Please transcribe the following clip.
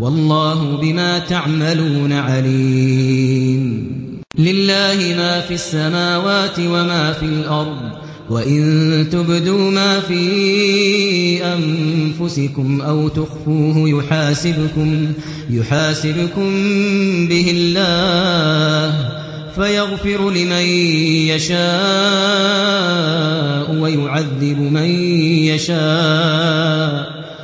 والله بما تعملون عليم. لله ما في السماوات وما في الأرض وإن تبدوا ما في أنفسكم أو تخفوه يحاسبكم يحاسبكم به الله فيغفر لمن يشاء ويعذب من يشاء.